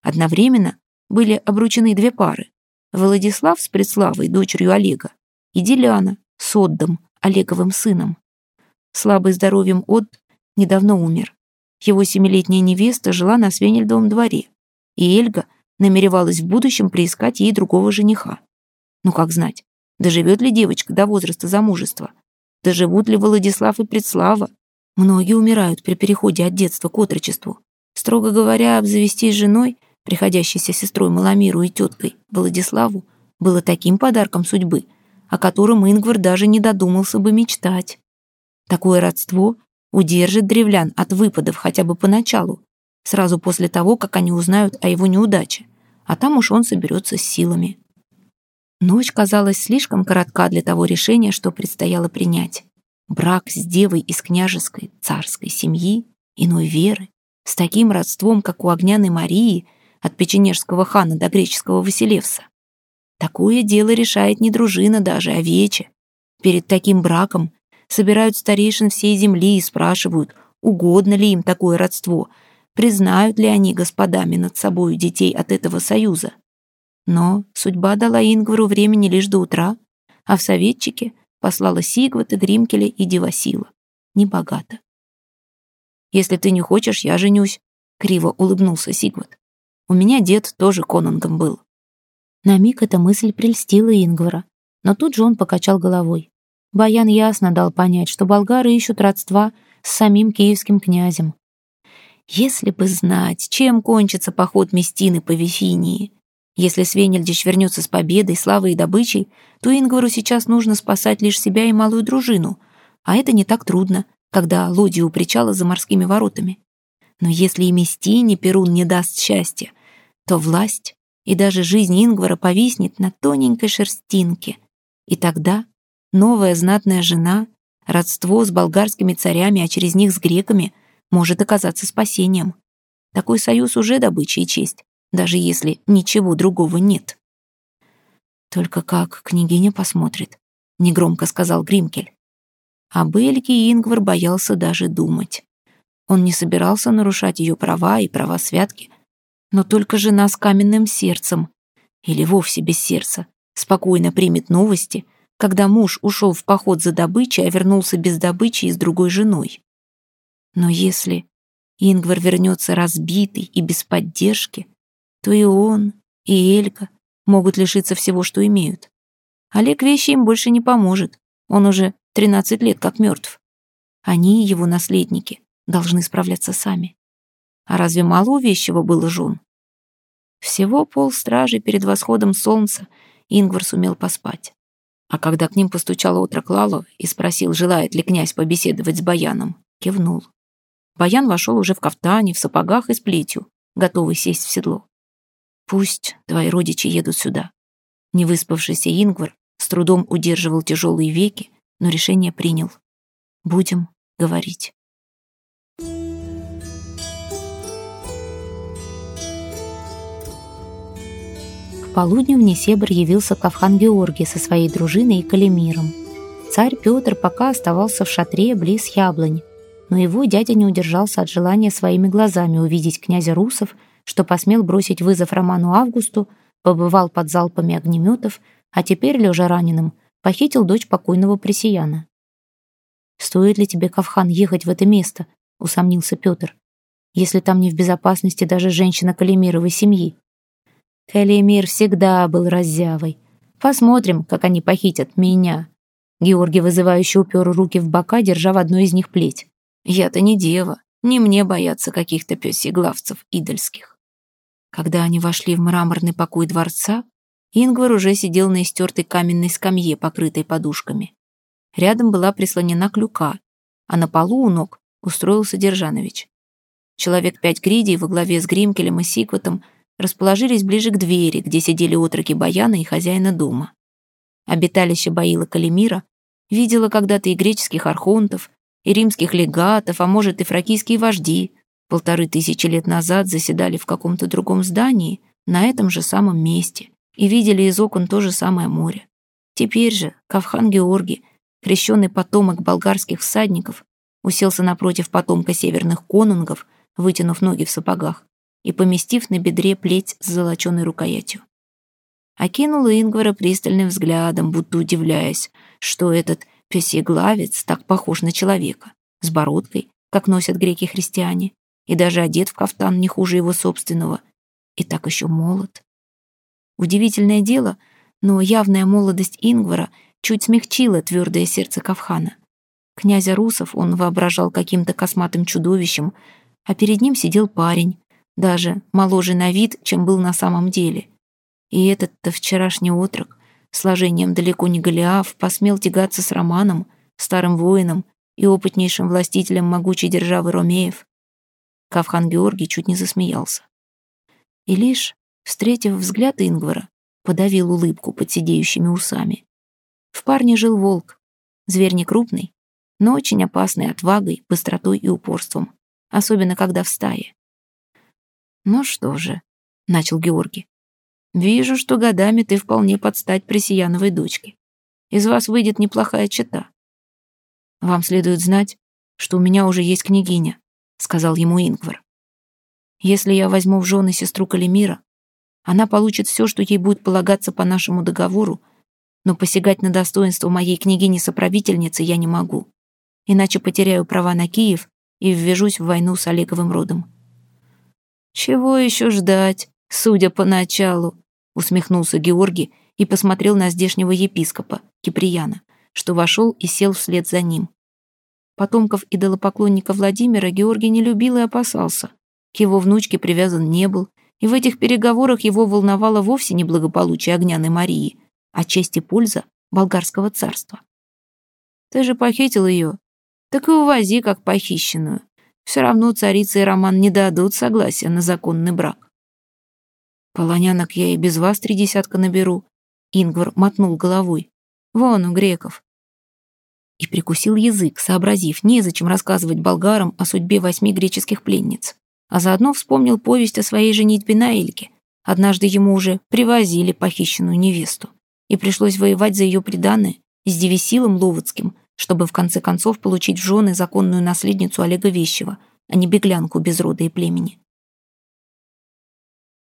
Одновременно были обручены две пары. Владислав с Предславой, дочерью Олега, и Деляна с Отдом, Олеговым сыном. Слабый здоровьем Отд недавно умер, Его семилетняя невеста жила на Свенельдовом дворе, и Эльга намеревалась в будущем приискать ей другого жениха. Ну как знать, доживет ли девочка до возраста замужества? Доживут ли Владислав и Предслава? Многие умирают при переходе от детства к отрочеству. Строго говоря, обзавестись женой, приходящейся сестрой Маламиру и теткой Владиславу, было таким подарком судьбы, о котором Ингвар даже не додумался бы мечтать. Такое родство удержит древлян от выпадов хотя бы поначалу, сразу после того, как они узнают о его неудаче, а там уж он соберется с силами. Ночь казалась слишком коротка для того решения, что предстояло принять. Брак с девой из княжеской, царской семьи, иной веры, с таким родством, как у Огняной Марии, от печенежского хана до греческого Василевса. Такое дело решает не дружина даже, а вече. Перед таким браком собирают старейшин всей земли и спрашивают, угодно ли им такое родство, признают ли они господами над собою детей от этого союза. Но судьба дала Ингвару времени лишь до утра, а в советчике послала Сигвата, Гримкеля и Девасила. Небогато. «Если ты не хочешь, я женюсь», — криво улыбнулся Сигват. «У меня дед тоже конунгом был». На миг эта мысль прельстила Ингвара, но тут же он покачал головой. Баян ясно дал понять, что болгары ищут родства с самим киевским князем. Если бы знать, чем кончится поход Местины по Вифинии, если Свенельдич вернется с победой, славой и добычей, то Ингвару сейчас нужно спасать лишь себя и малую дружину, а это не так трудно, когда лодью у причала за морскими воротами. Но если и Местине Перун не даст счастья, то власть и даже жизнь Ингвара повиснет на тоненькой шерстинке. И тогда новая знатная жена, родство с болгарскими царями, а через них с греками, может оказаться спасением. Такой союз уже добыча и честь даже если ничего другого нет. «Только как княгиня посмотрит», — негромко сказал Гримкель. А Бельги Ингвар боялся даже думать. Он не собирался нарушать ее права и права святки, но только жена с каменным сердцем, или вовсе без сердца, спокойно примет новости, когда муж ушел в поход за добычей, а вернулся без добычи и с другой женой. Но если Ингвар вернется разбитый и без поддержки, то и он, и Элька могут лишиться всего, что имеют. Олег вещи им больше не поможет. Он уже 13 лет как мертв. Они, его наследники, должны справляться сами. А разве мало у вещего было жен? Всего полстражи перед восходом солнца Ингвар сумел поспать. А когда к ним постучал отрок Лало и спросил, желает ли князь побеседовать с Баяном, кивнул. Баян вошел уже в кафтане, в сапогах и с плетью, готовый сесть в седло. Пусть твои родичи едут сюда. Невыспавшийся Ингвар с трудом удерживал тяжелые веки, но решение принял. Будем говорить. К полудню в Несебр явился Кавхан Георгий со своей дружиной и Калимиром. Царь Петр пока оставался в шатре близ яблонь, но его дядя не удержался от желания своими глазами увидеть князя Русов что посмел бросить вызов Роману Августу, побывал под залпами огнеметов, а теперь, лежа раненым, похитил дочь покойного пресияна. «Стоит ли тебе, Кавхан, ехать в это место?» — усомнился Петр. «Если там не в безопасности даже женщина Калимировой семьи». «Калимир всегда был раззявой. Посмотрим, как они похитят меня». Георгий вызывающе упер руки в бока, держа в одной из них плеть. «Я-то не дева, не мне бояться каких-то пёсеглавцев идольских». Когда они вошли в мраморный покой дворца, Ингвар уже сидел на истертой каменной скамье, покрытой подушками. Рядом была прислонена клюка, а на полу у ног устроился Держанович. Человек пять гридей во главе с Гримкелем и Сикватом расположились ближе к двери, где сидели отроки Баяна и хозяина дома. Обиталище Баила Калимира видела когда-то и греческих архонтов, и римских легатов, а может и фракийские вожди, полторы тысячи лет назад заседали в каком-то другом здании на этом же самом месте и видели из окон то же самое море. Теперь же Кавхан Георгий, крещенный потомок болгарских всадников, уселся напротив потомка северных конунгов, вытянув ноги в сапогах и поместив на бедре плеть с золоченой рукоятью. Окинула Ингвара пристальным взглядом, будто удивляясь, что этот песеглавец так похож на человека, с бородкой, как носят греки-христиане, и даже одет в кафтан не хуже его собственного, и так еще молод. Удивительное дело, но явная молодость Ингвара чуть смягчила твердое сердце Кавхана. Князя Русов он воображал каким-то косматым чудовищем, а перед ним сидел парень, даже моложе на вид, чем был на самом деле. И этот-то вчерашний отрок, сложением далеко не Голиаф, посмел тягаться с Романом, старым воином и опытнейшим властителем могучей державы Ромеев. Кавхан Георгий чуть не засмеялся. И лишь, встретив взгляд Ингвара, подавил улыбку под сидеющими усами. В парне жил волк, зверь не крупный, но очень опасный отвагой, быстротой и упорством, особенно когда в стае. «Ну что же», — начал Георгий, — «вижу, что годами ты вполне подстать Пресияновой дочке. Из вас выйдет неплохая чета. Вам следует знать, что у меня уже есть княгиня», — сказал ему Ингвар. «Если я возьму в жены сестру Калимира, она получит все, что ей будет полагаться по нашему договору, но посягать на достоинство моей княгини-соправительницы я не могу, иначе потеряю права на Киев и ввяжусь в войну с Олеговым родом». «Чего еще ждать, судя по началу?» — усмехнулся Георгий и посмотрел на здешнего епископа, Киприяна что вошел и сел вслед за ним. Потомков идолопоклонника Владимира Георгий не любил и опасался. К его внучке привязан не был, и в этих переговорах его волновало вовсе не благополучие Огняной Марии, а честь и польза болгарского царства. «Ты же похитил ее, так и увози как похищенную. Все равно царица и Роман не дадут согласия на законный брак». «Полонянок я и без вас три десятка наберу», — Ингвар мотнул головой. «Вон у греков и прикусил язык, сообразив, незачем рассказывать болгарам о судьбе восьми греческих пленниц. А заодно вспомнил повесть о своей женитьбе на Эльке. Однажды ему уже привозили похищенную невесту, и пришлось воевать за ее преданное с Девисилом Ловодским, чтобы в конце концов получить в жены законную наследницу Олега Вещева, а не беглянку без рода и племени.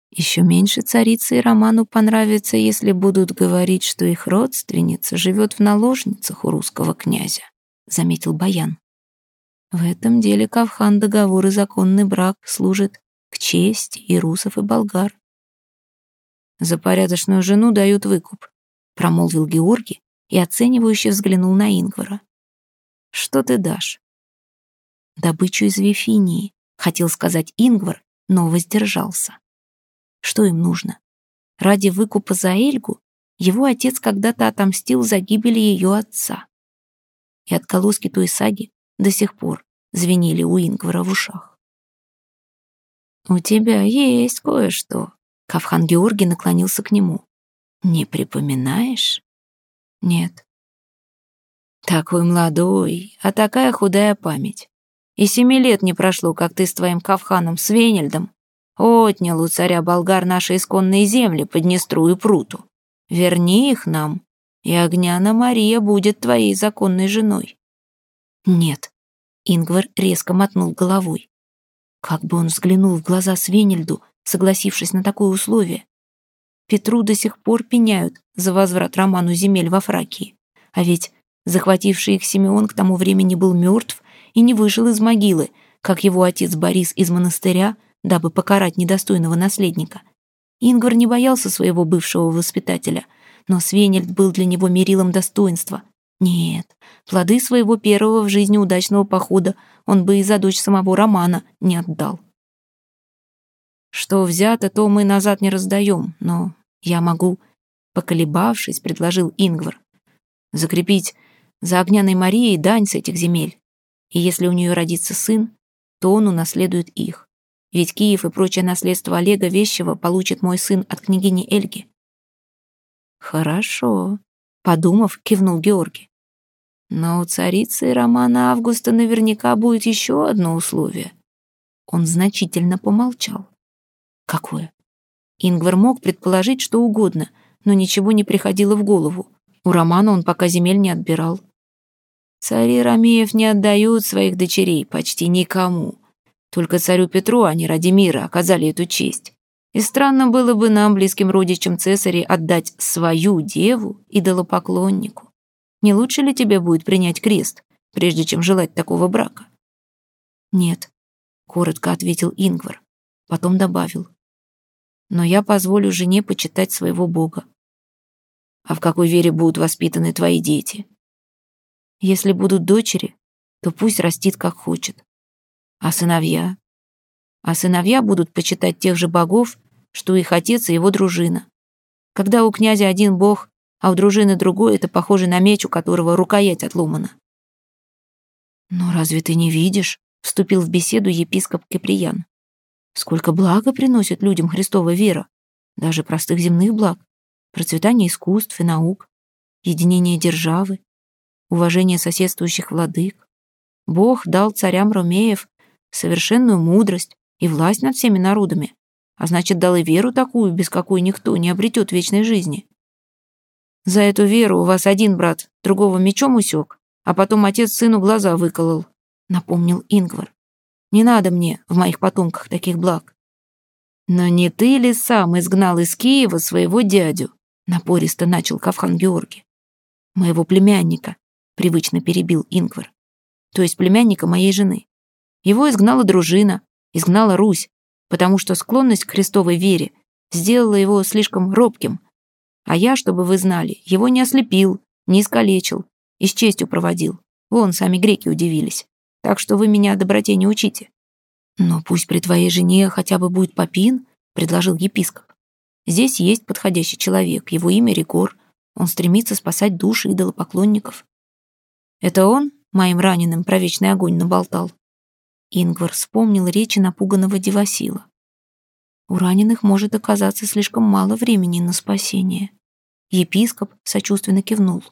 Еще меньше царице и Роману понравится, если будут говорить, что их родственница живет в наложницах у русского князя, заметил Баян. В этом деле Кавхан договор и законный брак служит к чести и русов, и болгар. За порядочную жену дают выкуп, промолвил Георгий и оценивающе взглянул на Ингвара. Что ты дашь? Добычу из Вифинии, хотел сказать Ингвар, но воздержался. Что им нужно? Ради выкупа за Эльгу его отец когда-то отомстил за гибель ее отца. И отголоски той саги до сих пор звенели у Ингвара в ушах. «У тебя есть кое-что», — Кавхан Георгий наклонился к нему. «Не припоминаешь?» «Нет». «Такой молодой, а такая худая память. И семи лет не прошло, как ты с твоим Кавханом Свенельдом Отнял у царя болгар наши исконные земли под Днестру и Пруту. Верни их нам, и Огняна Мария будет твоей законной женой». «Нет», — Ингвар резко мотнул головой. Как бы он взглянул в глаза Свенельду, согласившись на такое условие. Петру до сих пор пеняют за возврат Роману земель во Фракии. А ведь захвативший их Симеон к тому времени был мертв и не вышел из могилы, как его отец Борис из монастыря дабы покарать недостойного наследника. Ингвар не боялся своего бывшего воспитателя, но Свенельд был для него мерилом достоинства. Нет, плоды своего первого в жизни удачного похода он бы и за дочь самого Романа не отдал. Что взято, то мы назад не раздаем, но я могу, поколебавшись, предложил Ингвар, закрепить за огняной Марией дань с этих земель. И если у нее родится сын, то он унаследует их. Ведь Киев и прочее наследство Олега Вещего получит мой сын от княгини Эльги. Хорошо, подумав, кивнул Георгий. Но у царицы Романа Августа наверняка будет еще одно условие. Он значительно помолчал. Какое? Ингвар мог предположить что угодно, но ничего не приходило в голову. У Романа он пока земель не отбирал. Цари Ромеев не отдают своих дочерей почти никому, только царю Петру, а не ради мира, оказали эту честь. И странно было бы нам, близким родичам цесарей, отдать свою деву идолопоклоннику. Не лучше ли тебе будет принять крест, прежде чем желать такого брака? Нет. коротко ответил Ингвар. Потом добавил. Но я позволю жене почитать своего Бога. А в какой вере будут воспитаны твои дети? Если будут дочери, то пусть растит как хочет. А сыновья? А сыновья будут почитать тех же богов, что их отец и его дружина. Когда у князя один бог, а у дружины другой, это похоже на меч, у которого рукоять отломана. «Но разве ты не видишь?» — вступил в беседу епископ Киприян. «Сколько блага приносит людям Христова вера, даже простых земных благ, процветание искусств и наук, единение державы, уважение соседствующих владык. Бог дал царям Ромеев совершенную мудрость и власть над всеми народами, а значит, дал и веру такую, без какой никто не обретет вечной жизни. За эту веру у вас один брат другого мечом усек, а потом отец сыну глаза выколол», — напомнил Ингвар. «Не надо мне в моих потомках таких благ». «Но не ты ли сам изгнал из Киева своего дядю?» — напористо начал Кавхан Георгий. «Моего племянника», — привычно перебил Ингвар. «То есть племянника моей жены. Его изгнала дружина, изгнала Русь, потому что склонность к христовой вере сделала его слишком робким, а я, чтобы вы знали, его не ослепил, не искалечил и с честью проводил. Вон, сами греки удивились. Так что вы меня доброте не учите. Но пусть при твоей жене хотя бы будет попин, предложил епископ. Здесь есть подходящий человек, его имя Ригор. Он стремится спасать души идолопоклонников. Это он моим раненым про вечный огонь наболтал. Ингвар вспомнил речи напуганного Девасила. У раненых может оказаться слишком мало времени на спасение. Епископ сочувственно кивнул.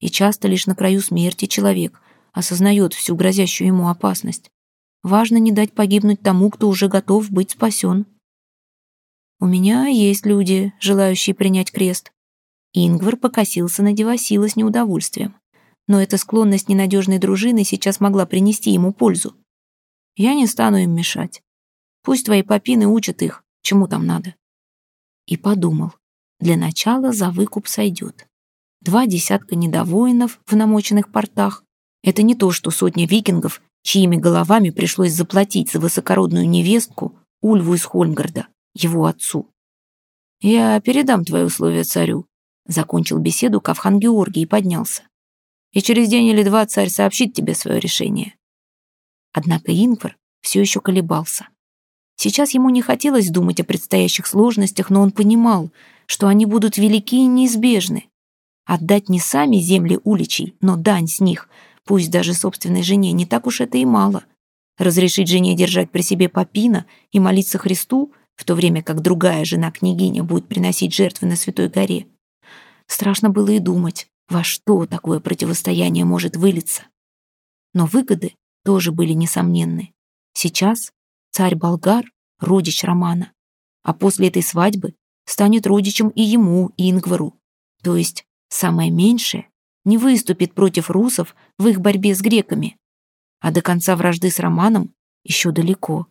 И часто лишь на краю смерти человек осознает всю грозящую ему опасность. Важно не дать погибнуть тому, кто уже готов быть спасен. У меня есть люди, желающие принять крест. Ингвар покосился на Девасила с неудовольствием. Но эта склонность ненадежной дружины сейчас могла принести ему пользу. Я не стану им мешать. Пусть твои попины учат их, чему там надо. И подумал, для начала за выкуп сойдет. Два десятка недовоинов в намоченных портах — это не то, что сотня викингов, чьими головами пришлось заплатить за высокородную невестку Ульву из Хольмгарда, его отцу. «Я передам твои условия царю», — закончил беседу Кавхан Георгий и поднялся. «И через день или два царь сообщит тебе свое решение». Однако Ингвар все еще колебался. Сейчас ему не хотелось думать о предстоящих сложностях, но он понимал, что они будут велики и неизбежны. Отдать не сами земли уличей, но дань с них, пусть даже собственной жене, не так уж это и мало. Разрешить жене держать при себе попина и молиться Христу, в то время как другая жена-княгиня будет приносить жертвы на Святой горе. Страшно было и думать, во что такое противостояние может вылиться. Но выгоды тоже были несомненны. Сейчас царь Болгар — родич Романа, а после этой свадьбы станет родичем и ему, и Ингвару. То есть самое меньшее не выступит против русов в их борьбе с греками. А до конца вражды с Романом еще далеко.